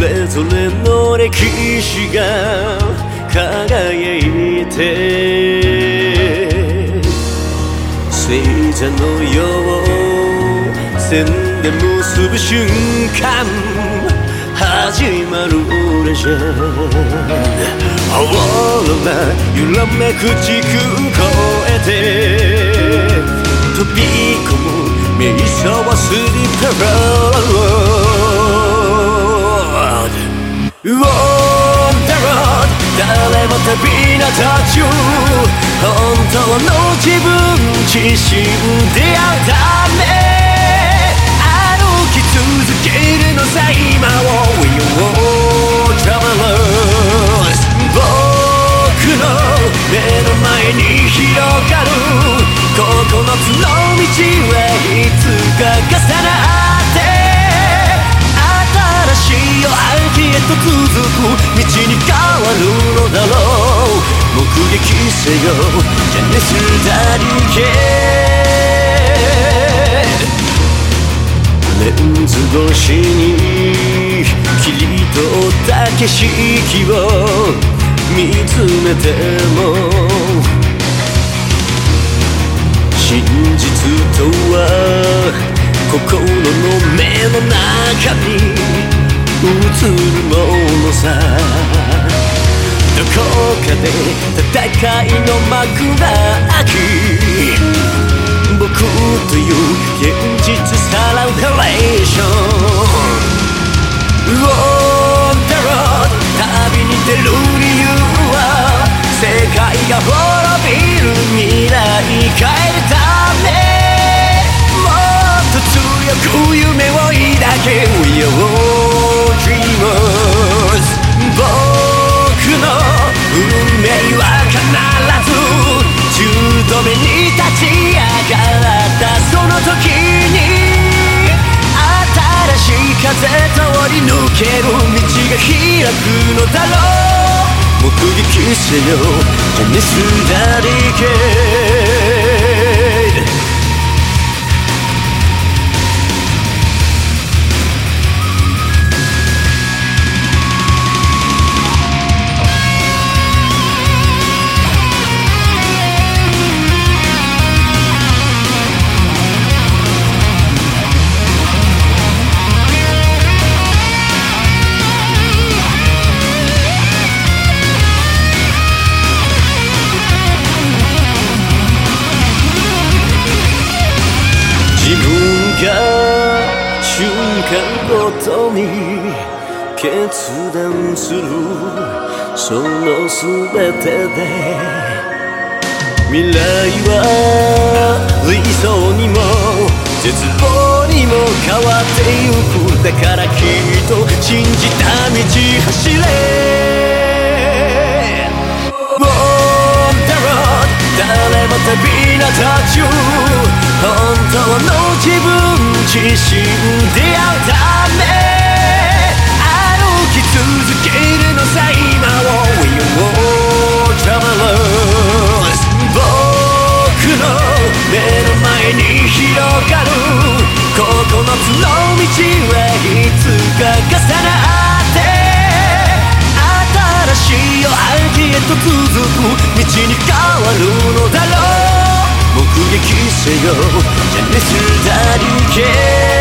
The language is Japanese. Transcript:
それぞれの歴史が輝いて星座のよう線で結ぶ瞬間始まる俺じゃ。オーロラ揺らめく地空越えて飛び込む瞑想はスリッパロ誰も旅の途中本当の自分自身出会うため歩き続けるのさ今を We all travelers 僕の目の前に広がる九つの道はいつか重なって新しい夜明けへと続く道に変わるのだろう撃せよジャネスダリケレンズ越しに切り取った景色を見つめても真実とは心の目の中に戦いの幕が開き僕という現実さらうレーション On the road 旅に出る理由は世界が滅びる未来変えるためもっと強く夢を抱け We are ける道が開くのだろう。目撃せよジャネスダが瞬間ごとに決断するその全てで未来は理想にも絶望にも変わってゆく。だからきっと信じた道走れ。On the road 誰も旅の途中本当の自分自身出会うため歩き続けるのさ今を We are travelers 僕の目の前に広がる九つの道はいつか重なって新しい夜明けへと続く道に変わるのだろう目撃せよジャネスダリケ